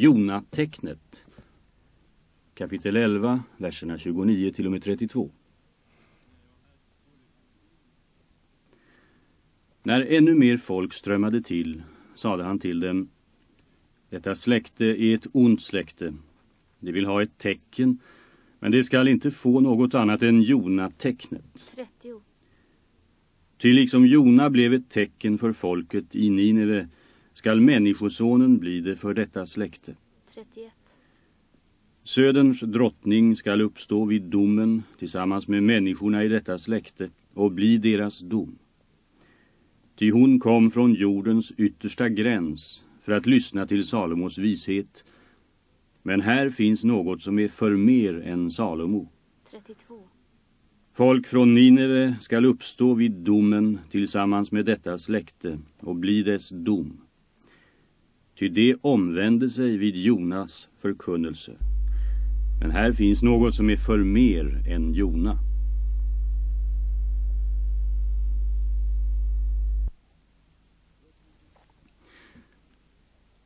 Jonatecknet. Kapitel 11, verserna 29 till och med 32. När ännu mer folk strömmade till sade han till dem Detta släkte är ett ont släkte. Det vill ha ett tecken men det skall inte få något annat än Jonatecknet. 30. Ty liksom Jona blev ett tecken för folket i Nineve skall människosonen bli det för detta släkte. 31. Söderns drottning skall uppstå vid domen tillsammans med människorna i detta släkte och bli deras dom. Ty hon kom från jordens yttersta gräns för att lyssna till Salomos vishet. Men här finns något som är för mer än Salomo. 32. Folk från Nineve skall uppstå vid domen tillsammans med detta släkte och bli dess dom. Ty det omvände sig vid Jonas förkunnelse. Men här finns något som är för mer än Jona.